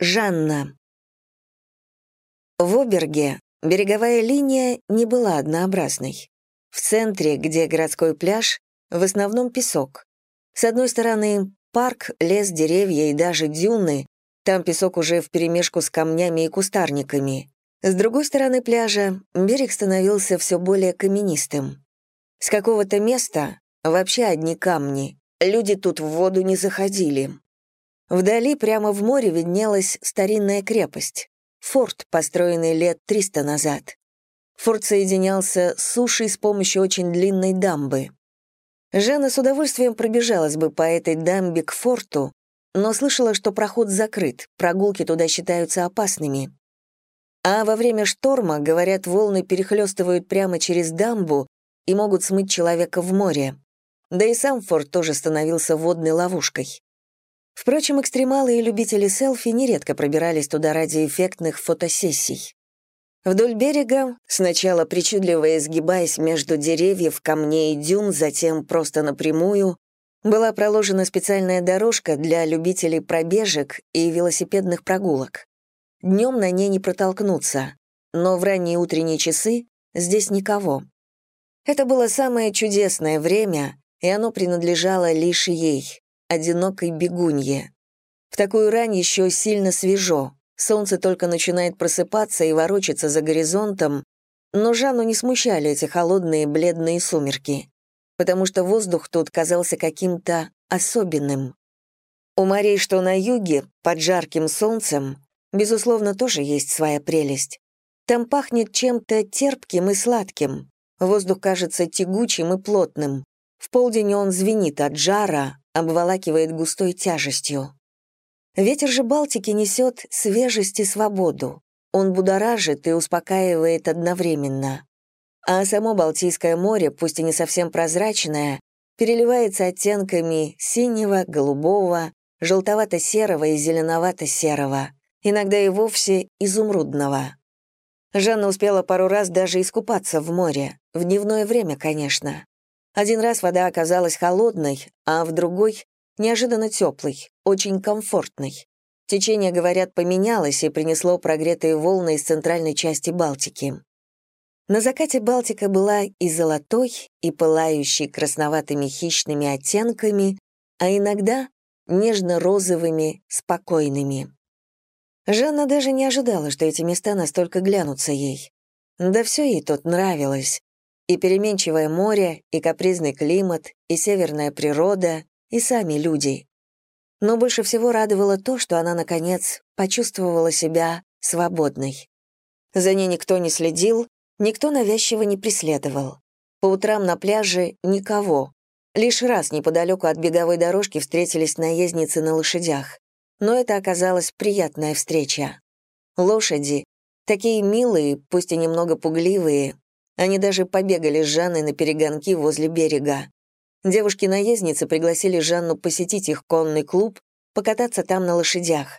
Жанна. В Оберге береговая линия не была однообразной. В центре, где городской пляж, в основном песок. С одной стороны парк, лес, деревья и даже дюны, там песок уже вперемешку с камнями и кустарниками. С другой стороны пляжа берег становился все более каменистым. С какого-то места вообще одни камни, люди тут в воду не заходили. Вдали, прямо в море, виднелась старинная крепость. Форт, построенный лет 300 назад. Форт соединялся с сушей с помощью очень длинной дамбы. Жанна с удовольствием пробежалась бы по этой дамбе к форту, но слышала, что проход закрыт, прогулки туда считаются опасными. А во время шторма, говорят, волны перехлестывают прямо через дамбу и могут смыть человека в море. Да и сам форт тоже становился водной ловушкой. Впрочем, экстремалы и любители селфи нередко пробирались туда ради эффектных фотосессий. Вдоль берега, сначала причудливо изгибаясь между деревьев, камней и дюн, затем просто напрямую, была проложена специальная дорожка для любителей пробежек и велосипедных прогулок. Днем на ней не протолкнуться, но в ранние утренние часы здесь никого. Это было самое чудесное время, и оно принадлежало лишь ей одинокой бегунье. В такую рань еще сильно свежо, солнце только начинает просыпаться и ворочаться за горизонтом, но Жанну не смущали эти холодные бледные сумерки, потому что воздух тут казался каким-то особенным. У морей, что на юге, под жарким солнцем, безусловно, тоже есть своя прелесть. Там пахнет чем-то терпким и сладким, воздух кажется тягучим и плотным. В полдень он звенит от жара, обволакивает густой тяжестью. Ветер же Балтики несет свежесть и свободу. Он будоражит и успокаивает одновременно. А само Балтийское море, пусть и не совсем прозрачное, переливается оттенками синего, голубого, желтовато-серого и зеленовато-серого, иногда и вовсе изумрудного. Жанна успела пару раз даже искупаться в море, в дневное время, конечно. Один раз вода оказалась холодной, а в другой — неожиданно теплой, очень комфортной. Течение, говорят, поменялось и принесло прогретые волны из центральной части Балтики. На закате Балтика была и золотой, и пылающей красноватыми хищными оттенками, а иногда нежно-розовыми, спокойными. Жанна даже не ожидала, что эти места настолько глянутся ей. Да все ей тут нравилось. И переменчивое море, и капризный климат, и северная природа, и сами люди. Но больше всего радовало то, что она, наконец, почувствовала себя свободной. За ней никто не следил, никто навязчиво не преследовал. По утрам на пляже никого. Лишь раз неподалеку от беговой дорожки встретились наездницы на лошадях. Но это оказалась приятная встреча. Лошади, такие милые, пусть и немного пугливые, они даже побегали с Жанной на перегонки возле берега. Девушки-наездницы пригласили Жанну посетить их конный клуб, покататься там на лошадях.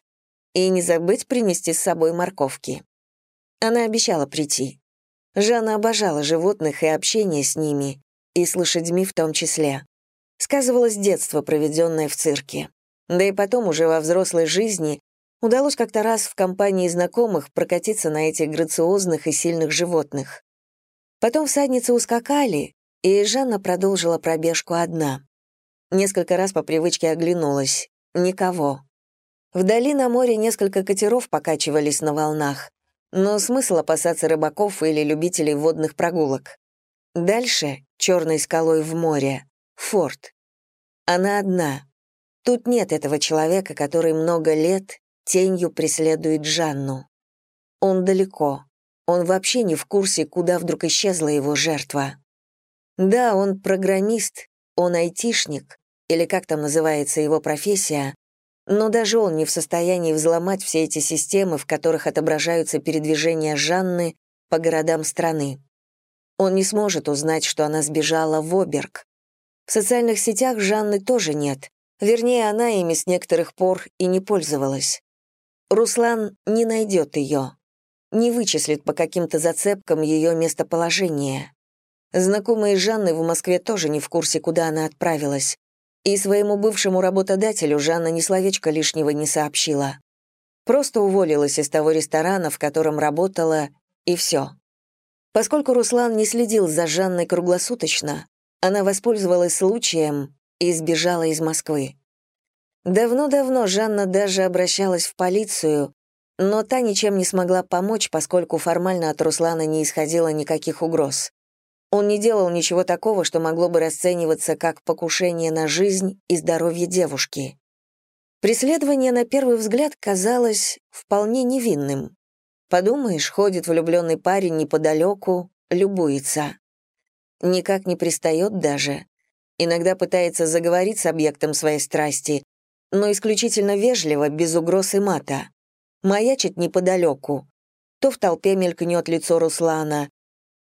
И не забыть принести с собой морковки. Она обещала прийти. Жанна обожала животных и общение с ними, и с лошадьми в том числе. Сказывалось детство, проведенное в цирке. Да и потом, уже во взрослой жизни, удалось как-то раз в компании знакомых прокатиться на этих грациозных и сильных животных. Потом всадницы ускакали, и Жанна продолжила пробежку одна. Несколько раз по привычке оглянулась. Никого. Вдали на море несколько катеров покачивались на волнах, но смысл опасаться рыбаков или любителей водных прогулок. Дальше, черной скалой в море, форт. Она одна. Тут нет этого человека, который много лет тенью преследует Жанну. Он далеко. Он вообще не в курсе, куда вдруг исчезла его жертва. Да, он программист, он айтишник, или как там называется его профессия, но даже он не в состоянии взломать все эти системы, в которых отображаются передвижения Жанны по городам страны. Он не сможет узнать, что она сбежала в Оберг. В социальных сетях Жанны тоже нет, вернее, она ими с некоторых пор и не пользовалась. Руслан не найдет ее не вычислит по каким-то зацепкам ее местоположение. Знакомые Жанны в Москве тоже не в курсе, куда она отправилась. И своему бывшему работодателю Жанна ни словечко лишнего не сообщила. Просто уволилась из того ресторана, в котором работала, и все. Поскольку Руслан не следил за Жанной круглосуточно, она воспользовалась случаем и сбежала из Москвы. Давно-давно Жанна даже обращалась в полицию, но та ничем не смогла помочь, поскольку формально от Руслана не исходило никаких угроз. Он не делал ничего такого, что могло бы расцениваться как покушение на жизнь и здоровье девушки. Преследование на первый взгляд казалось вполне невинным. Подумаешь, ходит влюбленный парень неподалеку, любуется. Никак не пристает даже. Иногда пытается заговорить с объектом своей страсти, но исключительно вежливо, без угроз и мата. Маячит неподалеку. То в толпе мелькнет лицо Руслана,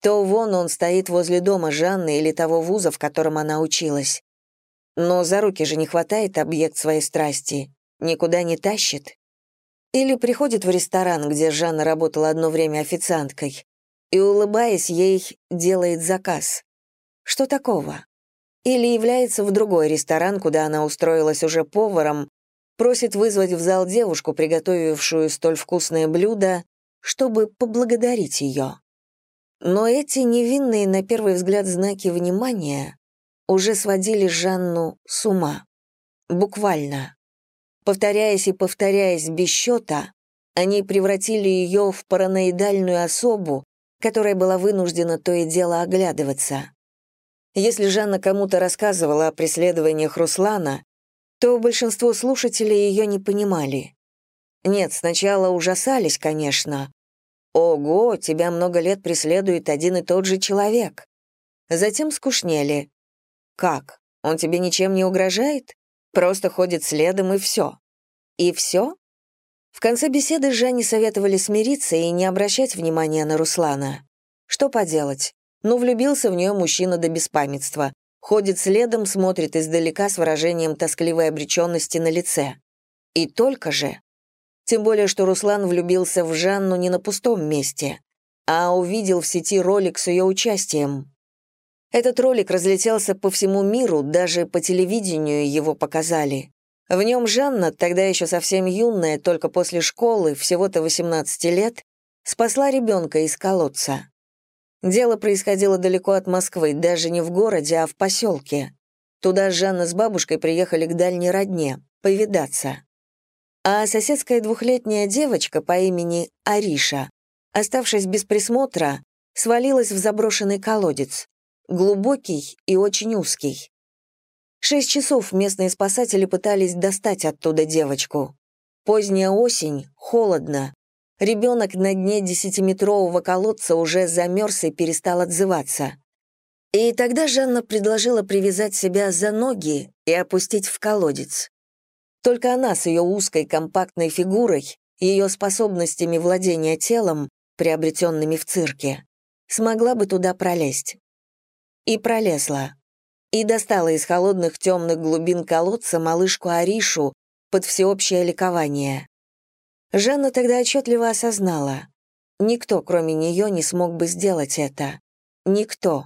то вон он стоит возле дома Жанны или того вуза, в котором она училась. Но за руки же не хватает объект своей страсти, никуда не тащит. Или приходит в ресторан, где Жанна работала одно время официанткой, и, улыбаясь ей, делает заказ. Что такого? Или является в другой ресторан, куда она устроилась уже поваром, просит вызвать в зал девушку, приготовившую столь вкусное блюдо, чтобы поблагодарить ее. Но эти невинные на первый взгляд знаки внимания уже сводили Жанну с ума. Буквально. Повторяясь и повторяясь без счета, они превратили ее в параноидальную особу, которая была вынуждена то и дело оглядываться. Если Жанна кому-то рассказывала о преследованиях Руслана, то большинство слушателей ее не понимали. Нет, сначала ужасались, конечно, «Ого, тебя много лет преследует один и тот же человек». Затем скучнели. «Как? Он тебе ничем не угрожает? Просто ходит следом и все». «И все?» В конце беседы Жанне советовали смириться и не обращать внимания на Руслана. Что поделать? Ну, влюбился в нее мужчина до беспамятства. Ходит следом, смотрит издалека с выражением тоскливой обреченности на лице. И только же. Тем более, что Руслан влюбился в Жанну не на пустом месте, а увидел в сети ролик с ее участием. Этот ролик разлетелся по всему миру, даже по телевидению его показали. В нем Жанна, тогда еще совсем юная, только после школы, всего-то 18 лет, спасла ребенка из колодца. Дело происходило далеко от Москвы, даже не в городе, а в поселке. Туда Жанна с бабушкой приехали к дальней родне, повидаться а соседская двухлетняя девочка по имени Ариша, оставшись без присмотра, свалилась в заброшенный колодец, глубокий и очень узкий. Шесть часов местные спасатели пытались достать оттуда девочку. Поздняя осень, холодно. Ребенок на дне десятиметрового колодца уже замерз и перестал отзываться. И тогда Жанна предложила привязать себя за ноги и опустить в колодец. Только она с ее узкой компактной фигурой, ее способностями владения телом, приобретенными в цирке, смогла бы туда пролезть. И пролезла. И достала из холодных темных глубин колодца малышку Аришу под всеобщее ликование. Жанна тогда отчетливо осознала. Никто, кроме нее, не смог бы сделать это. Никто.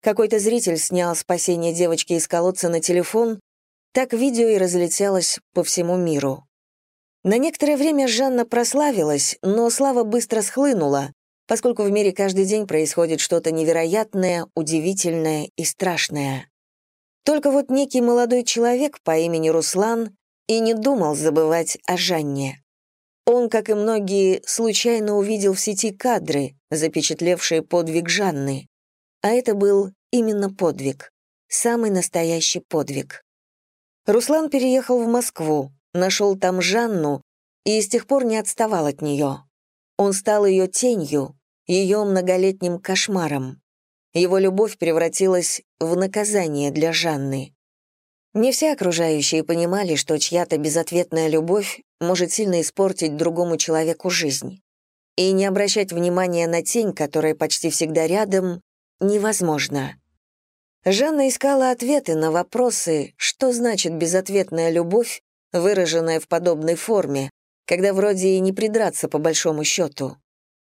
Какой-то зритель снял спасение девочки из колодца на телефон так видео и разлетелось по всему миру. На некоторое время Жанна прославилась, но слава быстро схлынула, поскольку в мире каждый день происходит что-то невероятное, удивительное и страшное. Только вот некий молодой человек по имени Руслан и не думал забывать о Жанне. Он, как и многие, случайно увидел в сети кадры, запечатлевшие подвиг Жанны. А это был именно подвиг, самый настоящий подвиг. Руслан переехал в Москву, нашел там Жанну и с тех пор не отставал от нее. Он стал ее тенью, ее многолетним кошмаром. Его любовь превратилась в наказание для Жанны. Не все окружающие понимали, что чья-то безответная любовь может сильно испортить другому человеку жизнь. И не обращать внимания на тень, которая почти всегда рядом, невозможно. Жанна искала ответы на вопросы, что значит безответная любовь, выраженная в подобной форме, когда вроде и не придраться по большому счету,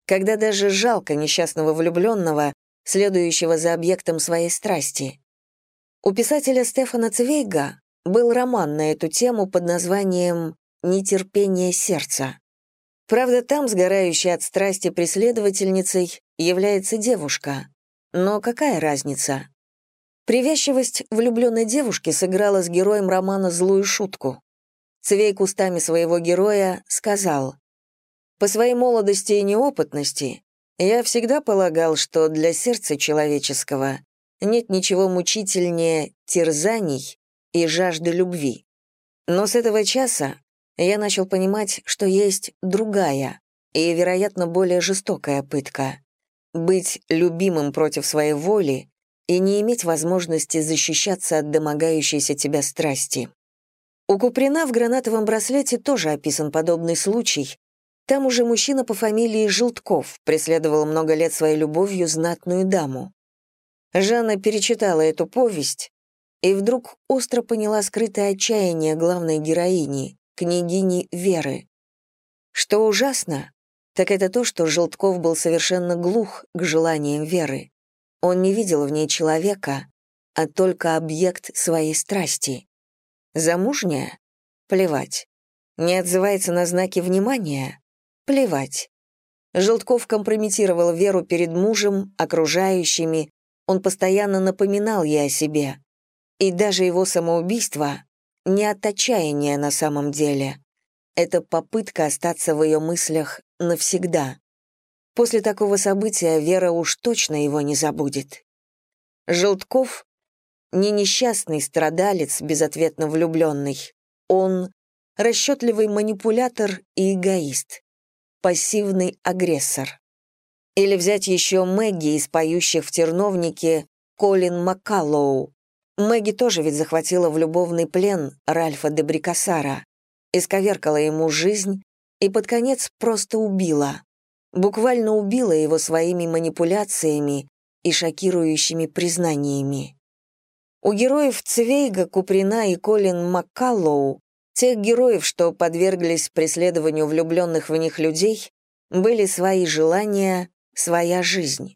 когда даже жалко несчастного влюбленного, следующего за объектом своей страсти. У писателя Стефана Цвейга был роман на эту тему под названием «Нетерпение сердца». Правда, там, сгорающей от страсти преследовательницей, является девушка. Но какая разница? Привязчивость влюбленной девушки сыграла с героем романа злую шутку. Цвей кустами своего героя сказал, «По своей молодости и неопытности я всегда полагал, что для сердца человеческого нет ничего мучительнее терзаний и жажды любви. Но с этого часа я начал понимать, что есть другая и, вероятно, более жестокая пытка — быть любимым против своей воли и не иметь возможности защищаться от домогающейся тебя страсти. У Куприна в гранатовом браслете тоже описан подобный случай. Там уже мужчина по фамилии Желтков преследовал много лет своей любовью знатную даму. Жанна перечитала эту повесть и вдруг остро поняла скрытое отчаяние главной героини, княгини Веры. Что ужасно, так это то, что Желтков был совершенно глух к желаниям Веры. Он не видел в ней человека, а только объект своей страсти. Замужняя? Плевать. Не отзывается на знаки внимания? Плевать. Желтков компрометировал Веру перед мужем, окружающими, он постоянно напоминал ей о себе. И даже его самоубийство — не от отчаяния на самом деле. Это попытка остаться в ее мыслях навсегда. После такого события Вера уж точно его не забудет. Желтков — не несчастный страдалец, безответно влюбленный. Он — расчетливый манипулятор и эгоист, пассивный агрессор. Или взять еще Мэгги из поющих в терновнике Колин Маккаллоу. Мэгги тоже ведь захватила в любовный плен Ральфа де Брикасара, исковеркала ему жизнь и под конец просто убила. Буквально убила его своими манипуляциями и шокирующими признаниями. У героев Цвейга, Куприна и Колин Маккаллоу, тех героев, что подверглись преследованию влюбленных в них людей, были свои желания, своя жизнь.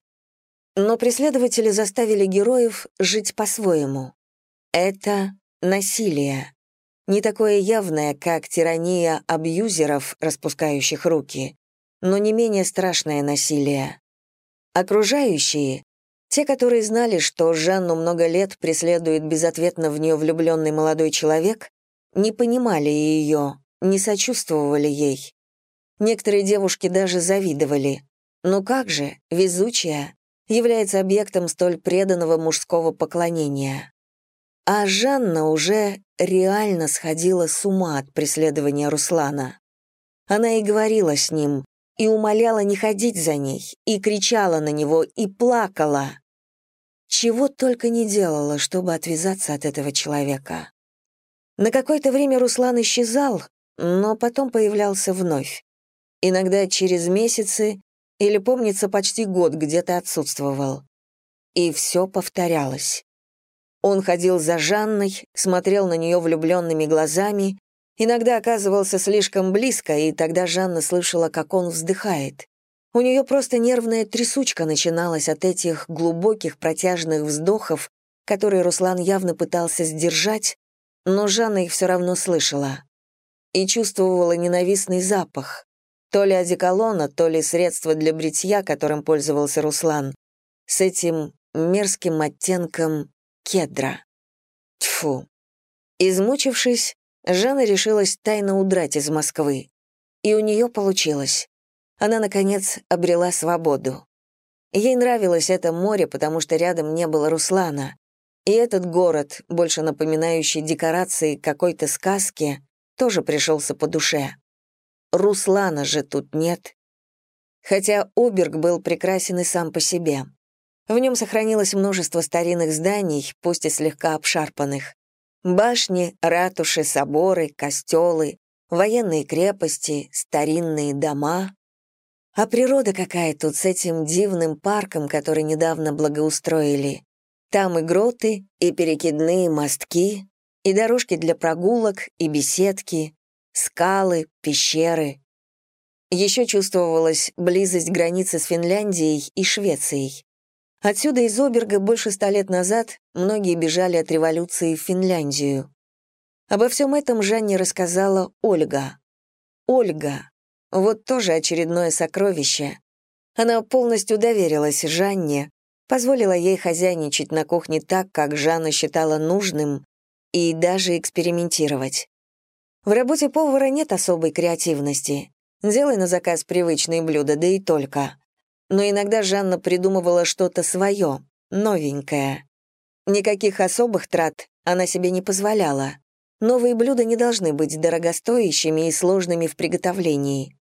Но преследователи заставили героев жить по-своему. Это насилие. Не такое явное, как тирания абьюзеров, распускающих руки, но не менее страшное насилие. Окружающие, те, которые знали, что Жанну много лет преследует безответно в нее влюбленный молодой человек, не понимали ее, не сочувствовали ей. Некоторые девушки даже завидовали. Ну как же, везучая, является объектом столь преданного мужского поклонения. А Жанна уже реально сходила с ума от преследования Руслана. Она и говорила с ним, и умоляла не ходить за ней, и кричала на него, и плакала. Чего только не делала, чтобы отвязаться от этого человека. На какое-то время Руслан исчезал, но потом появлялся вновь. Иногда через месяцы или, помнится, почти год где-то отсутствовал. И все повторялось. Он ходил за Жанной, смотрел на нее влюбленными глазами, иногда оказывался слишком близко, и тогда Жанна слышала, как он вздыхает. У нее просто нервная трясучка начиналась от этих глубоких протяжных вздохов, которые Руслан явно пытался сдержать, но Жанна их все равно слышала. И чувствовала ненавистный запах, то ли одеколона, то ли средство для бритья, которым пользовался Руслан, с этим мерзким оттенком кедра. Тьфу. Измучившись, Жанна решилась тайно удрать из Москвы. И у нее получилось. Она, наконец, обрела свободу. Ей нравилось это море, потому что рядом не было Руслана. И этот город, больше напоминающий декорации какой-то сказки, тоже пришелся по душе. Руслана же тут нет. Хотя Оберг был прекрасен и сам по себе. В нем сохранилось множество старинных зданий, пусть и слегка обшарпанных. Башни, ратуши, соборы, костелы, военные крепости, старинные дома. А природа какая тут с этим дивным парком, который недавно благоустроили. Там и гроты, и перекидные мостки, и дорожки для прогулок, и беседки, скалы, пещеры. Еще чувствовалась близость границы с Финляндией и Швецией. Отсюда из Оберга больше ста лет назад многие бежали от революции в Финляндию. Обо всем этом Жанне рассказала Ольга. Ольга. Вот тоже очередное сокровище. Она полностью доверилась Жанне, позволила ей хозяйничать на кухне так, как Жанна считала нужным, и даже экспериментировать. В работе повара нет особой креативности. Делай на заказ привычные блюда, да и только. Но иногда Жанна придумывала что-то свое, новенькое. Никаких особых трат она себе не позволяла. Новые блюда не должны быть дорогостоящими и сложными в приготовлении.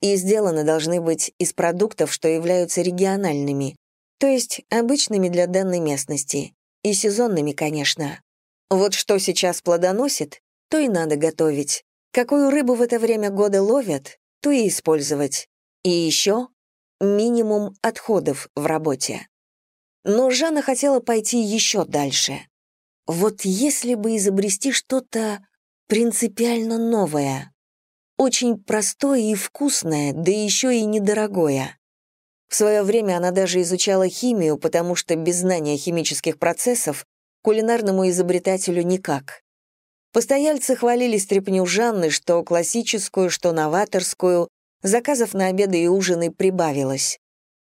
И сделаны должны быть из продуктов, что являются региональными, то есть обычными для данной местности, и сезонными, конечно. Вот что сейчас плодоносит, то и надо готовить. Какую рыбу в это время года ловят, то и использовать. И еще минимум отходов в работе. Но Жанна хотела пойти еще дальше. Вот если бы изобрести что-то принципиально новое, очень простое и вкусное, да еще и недорогое. В свое время она даже изучала химию, потому что без знания химических процессов кулинарному изобретателю никак. Постояльцы хвалили стряпню Жанны, что классическую, что новаторскую, заказов на обеды и ужины прибавилось.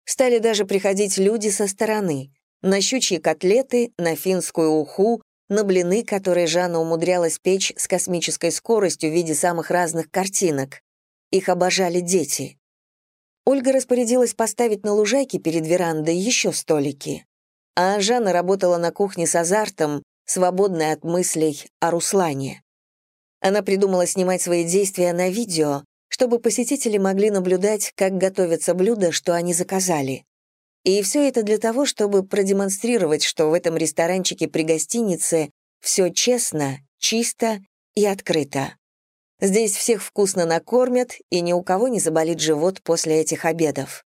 Стали даже приходить люди со стороны, на щучьи котлеты, на финскую уху, на блины, которые Жанна умудрялась печь с космической скоростью в виде самых разных картинок. Их обожали дети. Ольга распорядилась поставить на лужайке перед верандой еще столики. А Жанна работала на кухне с азартом, свободная от мыслей о Руслане. Она придумала снимать свои действия на видео, чтобы посетители могли наблюдать, как готовятся блюда, что они заказали. И все это для того, чтобы продемонстрировать, что в этом ресторанчике при гостинице все честно, чисто и открыто. Здесь всех вкусно накормят, и ни у кого не заболит живот после этих обедов.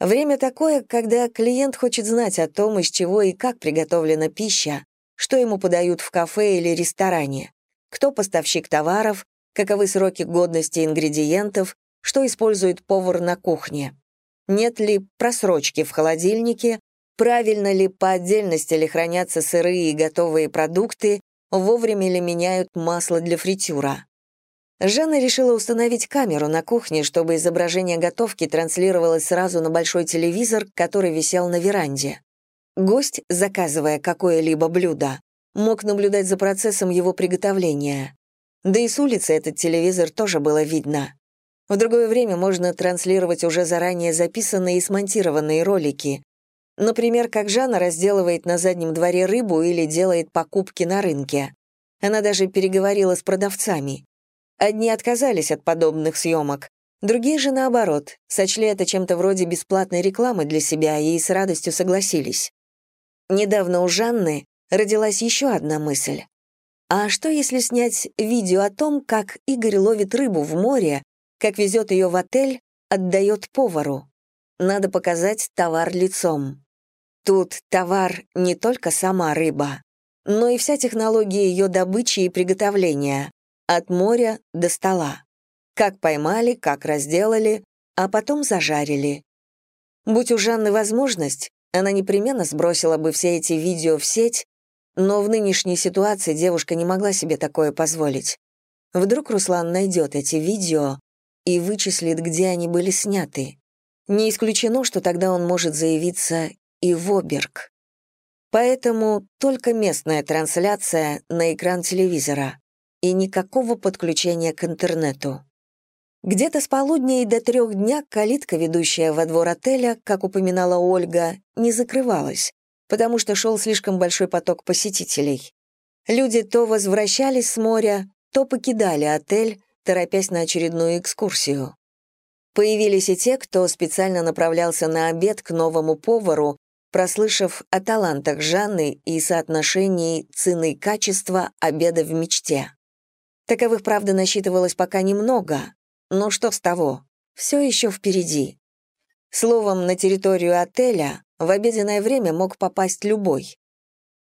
Время такое, когда клиент хочет знать о том, из чего и как приготовлена пища, что ему подают в кафе или ресторане, кто поставщик товаров, каковы сроки годности ингредиентов, что использует повар на кухне. Нет ли просрочки в холодильнике, правильно ли по отдельности ли хранятся сырые и готовые продукты, вовремя ли меняют масло для фритюра. Жанна решила установить камеру на кухне, чтобы изображение готовки транслировалось сразу на большой телевизор, который висел на веранде. Гость, заказывая какое-либо блюдо, мог наблюдать за процессом его приготовления. Да и с улицы этот телевизор тоже было видно. В другое время можно транслировать уже заранее записанные и смонтированные ролики. Например, как Жанна разделывает на заднем дворе рыбу или делает покупки на рынке. Она даже переговорила с продавцами. Одни отказались от подобных съемок, другие же, наоборот, сочли это чем-то вроде бесплатной рекламы для себя и с радостью согласились. Недавно у Жанны родилась еще одна мысль. А что, если снять видео о том, как Игорь ловит рыбу в море, как везет ее в отель, отдает повару? Надо показать товар лицом. Тут товар не только сама рыба, но и вся технология ее добычи и приготовления, от моря до стола. Как поймали, как разделали, а потом зажарили. Будь у Жанны возможность, она непременно сбросила бы все эти видео в сеть, но в нынешней ситуации девушка не могла себе такое позволить. Вдруг Руслан найдет эти видео и вычислит, где они были сняты. Не исключено, что тогда он может заявиться и в Оберг. Поэтому только местная трансляция на экран телевизора и никакого подключения к интернету. Где-то с полудня и до трех дня калитка, ведущая во двор отеля, как упоминала Ольга, не закрывалась, потому что шел слишком большой поток посетителей. Люди то возвращались с моря, то покидали отель, торопясь на очередную экскурсию. Появились и те, кто специально направлялся на обед к новому повару, прослышав о талантах Жанны и соотношении цены и качества обеда в мечте. Таковых, правда, насчитывалось пока немного, но что с того? Все еще впереди. Словом, на территорию отеля в обеденное время мог попасть любой.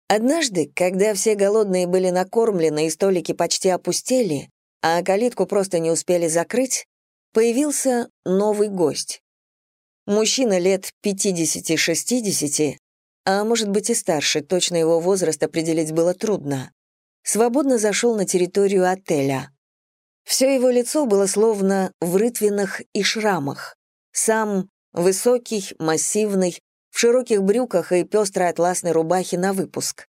Однажды, когда все голодные были накормлены и столики почти опустели, а калитку просто не успели закрыть, появился новый гость. Мужчина лет 50-60, а может быть и старше, точно его возраст определить было трудно, свободно зашел на территорию отеля. Все его лицо было словно в рытвинах и шрамах. Сам высокий, массивный, в широких брюках и пестрой атласной рубахе на выпуск.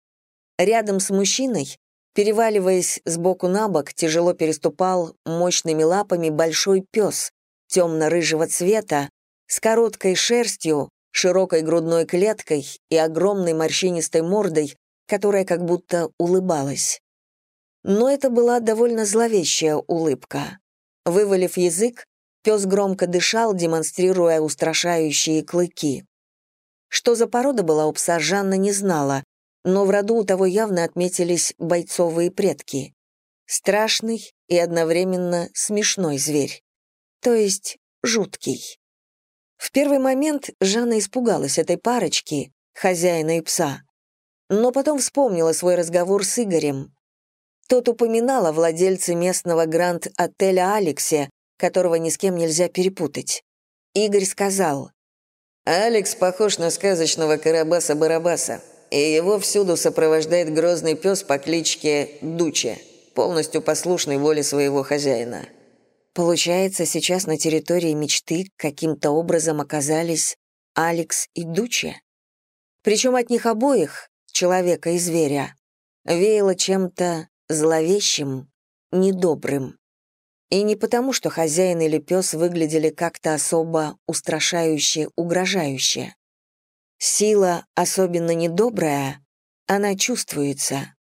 Рядом с мужчиной, переваливаясь с боку на бок, тяжело переступал мощными лапами большой пес темно-рыжего цвета, с короткой шерстью, широкой грудной клеткой и огромной морщинистой мордой, которая как будто улыбалась. Но это была довольно зловещая улыбка. Вывалив язык, пес громко дышал, демонстрируя устрашающие клыки. Что за порода была у пса, Жанна не знала, но в роду у того явно отметились бойцовые предки. Страшный и одновременно смешной зверь. То есть жуткий. В первый момент Жанна испугалась этой парочки, хозяина и пса. Но потом вспомнила свой разговор с Игорем. Тот упоминал о владельце местного гранд-отеля Алексе, которого ни с кем нельзя перепутать. Игорь сказал, «Алекс похож на сказочного Карабаса-Барабаса, и его всюду сопровождает грозный пес по кличке Дуче, полностью послушный воле своего хозяина». Получается, сейчас на территории мечты каким-то образом оказались Алекс и Дуче? Причем от них обоих, человека и зверя, веяло чем-то зловещим, недобрым. И не потому, что хозяин или пес выглядели как-то особо устрашающе, угрожающе. Сила, особенно недобрая, она чувствуется.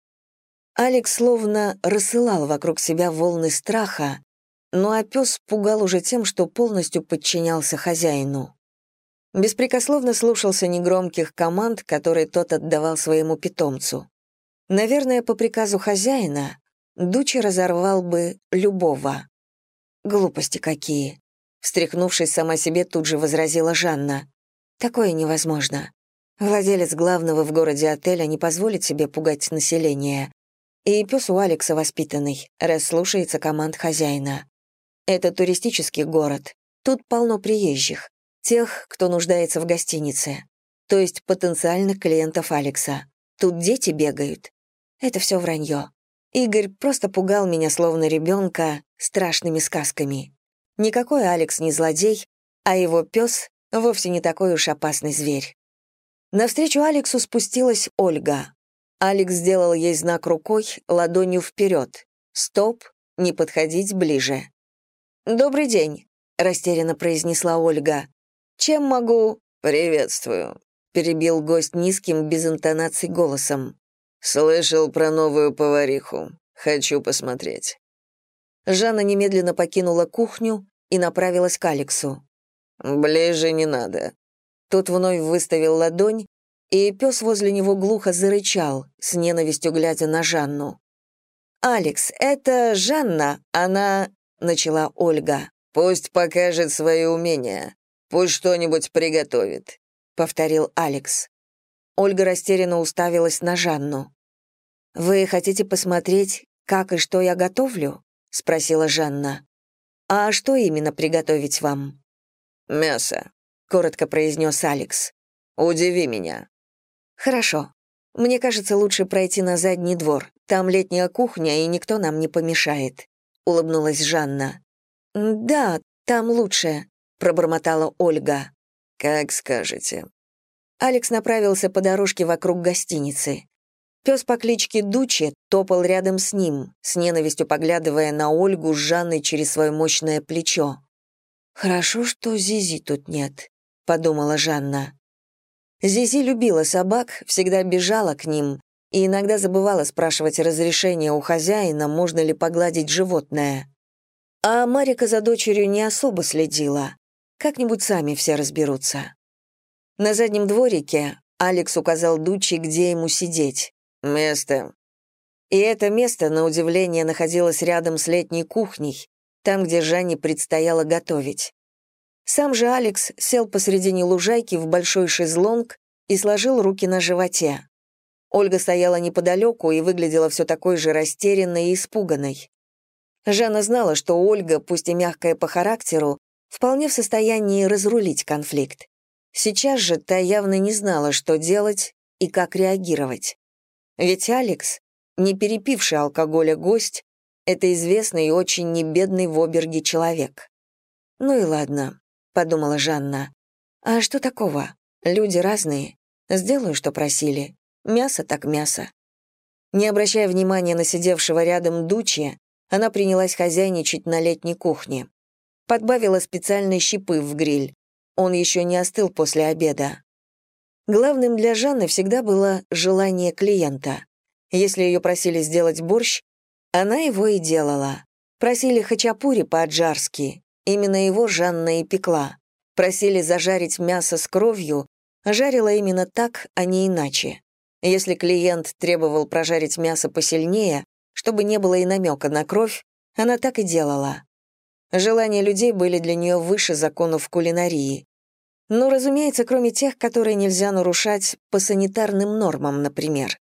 Алекс словно рассылал вокруг себя волны страха, ну а пес пугал уже тем, что полностью подчинялся хозяину. Беспрекословно слушался негромких команд, которые тот отдавал своему питомцу. Наверное, по приказу хозяина Дучи разорвал бы любого. Глупости какие. Встряхнувшись сама себе, тут же возразила Жанна. Такое невозможно. Владелец главного в городе отеля не позволит себе пугать население. И пес у Алекса воспитанный, расслушается команд хозяина. Это туристический город. Тут полно приезжих. Тех, кто нуждается в гостинице. То есть потенциальных клиентов Алекса. Тут дети бегают. Это все вранье. Игорь просто пугал меня, словно ребенка, страшными сказками. Никакой Алекс не злодей, а его пес вовсе не такой уж опасный зверь. Навстречу Алексу спустилась Ольга. Алекс сделал ей знак рукой, ладонью вперед. «Стоп, не подходить ближе». «Добрый день», — растерянно произнесла Ольга. «Чем могу...» «Приветствую», — перебил гость низким, без интонаций голосом. «Слышал про новую повариху. Хочу посмотреть». Жанна немедленно покинула кухню и направилась к Алексу. «Ближе не надо». Тот вновь выставил ладонь, и пес возле него глухо зарычал, с ненавистью глядя на Жанну. «Алекс, это Жанна, она...» — начала Ольга. «Пусть покажет свои умения. Пусть что-нибудь приготовит», — повторил Алекс. Ольга растерянно уставилась на Жанну. «Вы хотите посмотреть, как и что я готовлю?» — спросила Жанна. «А что именно приготовить вам?» «Мясо», — коротко произнес Алекс. «Удиви меня». «Хорошо. Мне кажется, лучше пройти на задний двор. Там летняя кухня, и никто нам не помешает улыбнулась Жанна. Да, там лучше, пробормотала Ольга. Как скажете. Алекс направился по дорожке вокруг гостиницы. Пес по кличке Дучи топал рядом с ним, с ненавистью поглядывая на Ольгу с Жанной через свое мощное плечо. «Хорошо, что Зизи тут нет», — подумала Жанна. Зизи любила собак, всегда бежала к ним, и иногда забывала спрашивать разрешения у хозяина, можно ли погладить животное. А Марика за дочерью не особо следила. Как-нибудь сами все разберутся. На заднем дворике Алекс указал Дучи, где ему сидеть. «Место». И это место, на удивление, находилось рядом с летней кухней, там, где Жанне предстояло готовить. Сам же Алекс сел посредине лужайки в большой шезлонг и сложил руки на животе. Ольга стояла неподалеку и выглядела все такой же растерянной и испуганной. Жанна знала, что Ольга, пусть и мягкая по характеру, вполне в состоянии разрулить конфликт. Сейчас же та явно не знала, что делать и как реагировать. Ведь Алекс, не перепивший алкоголя гость, Это известный и очень небедный в оберге человек. «Ну и ладно», — подумала Жанна. «А что такого? Люди разные. Сделаю, что просили. Мясо так мясо». Не обращая внимания на сидевшего рядом Дучи, она принялась хозяйничать на летней кухне. Подбавила специальные щипы в гриль. Он еще не остыл после обеда. Главным для Жанны всегда было желание клиента. Если ее просили сделать борщ, она его и делала. Просили хачапури по-аджарски. Именно его Жанна и пекла. Просили зажарить мясо с кровью, жарила именно так, а не иначе. Если клиент требовал прожарить мясо посильнее, чтобы не было и намека на кровь, она так и делала. Желания людей были для нее выше законов кулинарии. Ну, разумеется, кроме тех, которые нельзя нарушать по санитарным нормам, например.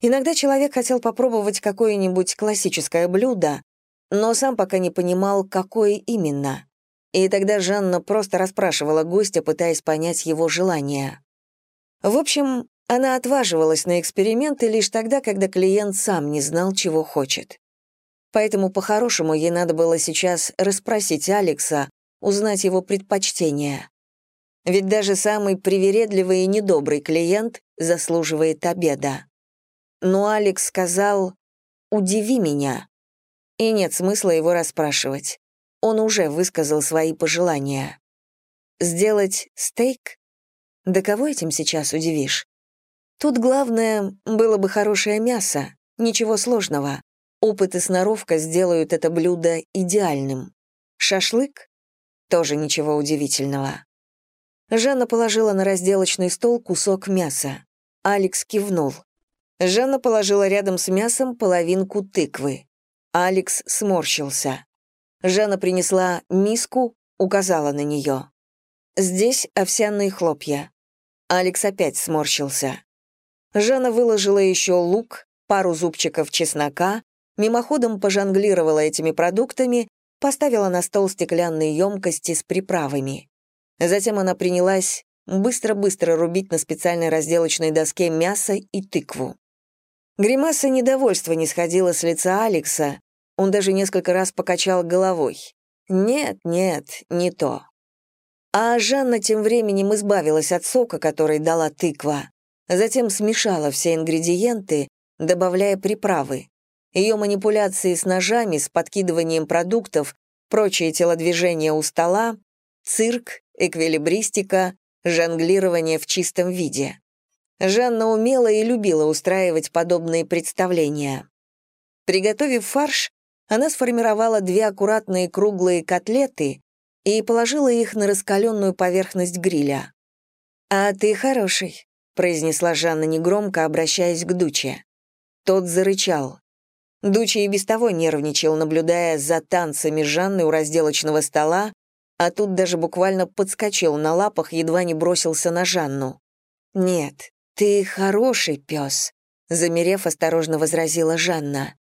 Иногда человек хотел попробовать какое-нибудь классическое блюдо, но сам пока не понимал, какое именно. И тогда Жанна просто расспрашивала гостя, пытаясь понять его желания. В общем, она отваживалась на эксперименты лишь тогда, когда клиент сам не знал, чего хочет. Поэтому по-хорошему ей надо было сейчас расспросить Алекса, узнать его предпочтения. Ведь даже самый привередливый и недобрый клиент заслуживает обеда. Но Алекс сказал «Удиви меня». И нет смысла его расспрашивать. Он уже высказал свои пожелания. Сделать стейк? Да кого этим сейчас удивишь? Тут главное было бы хорошее мясо, ничего сложного. Опыт и сноровка сделают это блюдо идеальным. Шашлык? Тоже ничего удивительного. Жанна положила на разделочный стол кусок мяса. Алекс кивнул. Жанна положила рядом с мясом половинку тыквы. Алекс сморщился. Жанна принесла миску, указала на нее. «Здесь овсяные хлопья». Алекс опять сморщился. Жанна выложила еще лук, пару зубчиков чеснока, мимоходом пожонглировала этими продуктами, поставила на стол стеклянные емкости с приправами. Затем она принялась быстро-быстро рубить на специальной разделочной доске мясо и тыкву. Гримаса недовольства не сходила с лица Алекса, он даже несколько раз покачал головой. «Нет, нет, не то». А Жанна тем временем избавилась от сока, который дала тыква, затем смешала все ингредиенты, добавляя приправы. Ее манипуляции с ножами, с подкидыванием продуктов, прочие телодвижения у стола, цирк, эквилибристика, жонглирование в чистом виде. Жанна умела и любила устраивать подобные представления. Приготовив фарш, она сформировала две аккуратные круглые котлеты и положила их на раскаленную поверхность гриля. «А ты хороший», — произнесла Жанна негромко, обращаясь к Дуче. Тот зарычал. Дучи и без того нервничал, наблюдая за танцами Жанны у разделочного стола, а тут даже буквально подскочил на лапах, едва не бросился на Жанну. «Нет, ты хороший пес», — замерев, осторожно возразила Жанна.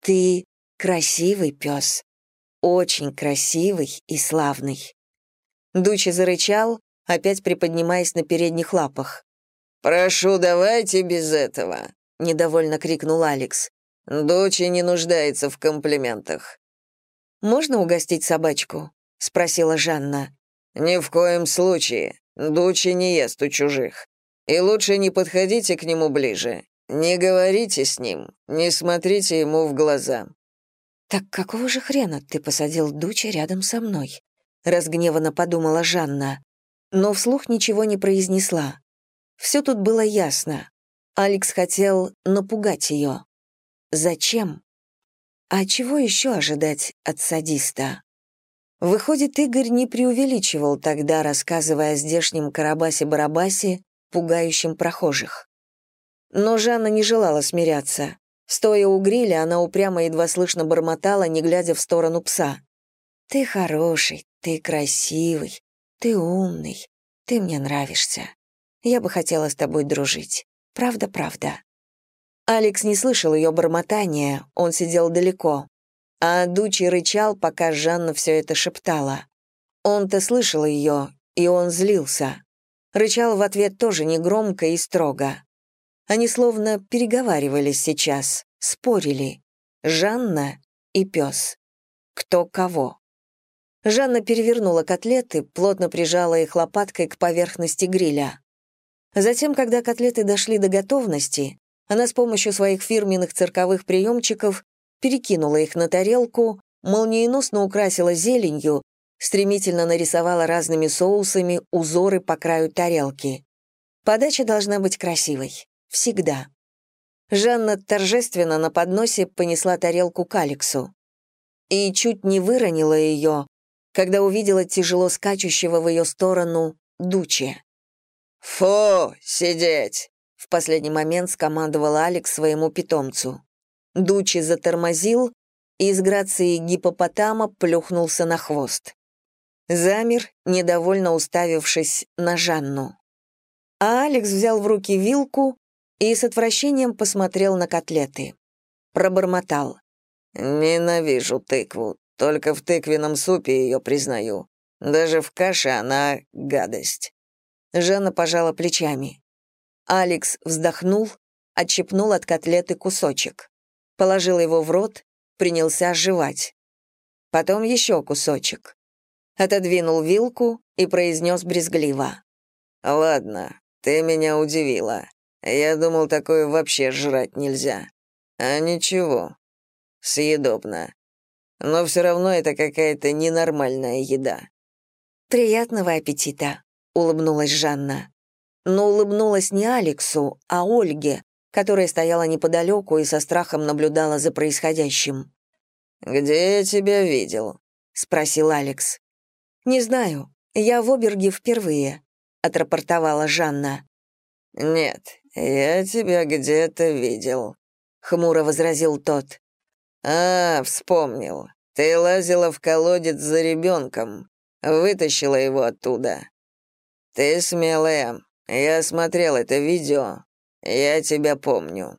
«Ты красивый пес, очень красивый и славный». Дучи зарычал, опять приподнимаясь на передних лапах. «Прошу, давайте без этого», — недовольно крикнул Алекс. Дочь не нуждается в комплиментах». «Можно угостить собачку?» — спросила Жанна. «Ни в коем случае. Дучи не ест у чужих. И лучше не подходите к нему ближе. Не говорите с ним, не смотрите ему в глаза». «Так какого же хрена ты посадил Дучи рядом со мной?» — разгневанно подумала Жанна. Но вслух ничего не произнесла. Все тут было ясно. Алекс хотел напугать ее. Зачем? А чего еще ожидать от садиста? Выходит, Игорь не преувеличивал тогда, рассказывая о здешнем Карабасе-Барабасе, пугающем прохожих. Но Жанна не желала смиряться. Стоя у гриля, она упрямо едва слышно бормотала, не глядя в сторону пса. «Ты хороший, ты красивый, ты умный, ты мне нравишься. Я бы хотела с тобой дружить. Правда-правда». Алекс не слышал ее бормотания, он сидел далеко. А Дучи рычал, пока Жанна все это шептала. Он-то слышал ее, и он злился. Рычал в ответ тоже негромко и строго. Они словно переговаривались сейчас, спорили. Жанна и пес. Кто кого. Жанна перевернула котлеты, плотно прижала их лопаткой к поверхности гриля. Затем, когда котлеты дошли до готовности, она с помощью своих фирменных цирковых приемчиков перекинула их на тарелку, молниеносно украсила зеленью, стремительно нарисовала разными соусами узоры по краю тарелки. Подача должна быть красивой. Всегда. Жанна торжественно на подносе понесла тарелку к Алексу. И чуть не выронила ее, когда увидела тяжело скачущего в ее сторону Дучи. «Фу, сидеть!» — в последний момент скомандовал Алекс своему питомцу. Дучи затормозил и с грацией гипопотама плюхнулся на хвост. Замер, недовольно уставившись на Жанну. А Алекс взял в руки вилку и с отвращением посмотрел на котлеты. Пробормотал. «Ненавижу тыкву. Только в тыквенном супе ее признаю. Даже в каше она гадость». Жанна пожала плечами. Алекс вздохнул, отщипнул от котлеты кусочек. Положил его в рот, принялся жевать. Потом еще кусочек. Отодвинул вилку и произнес брезгливо. «Ладно, ты меня удивила. Я думал, такое вообще жрать нельзя. А ничего, съедобно но все равно это какая-то ненормальная еда». «Приятного аппетита», — улыбнулась Жанна. Но улыбнулась не Алексу, а Ольге, которая стояла неподалеку и со страхом наблюдала за происходящим. «Где я тебя видел?» — спросил Алекс. «Не знаю. Я в Оберге впервые», — отрапортовала Жанна. «Нет, я тебя где-то видел», — хмуро возразил тот. «А, вспомнил. Ты лазила в колодец за ребенком, вытащила его оттуда. Ты смелая. Я смотрел это видео. Я тебя помню.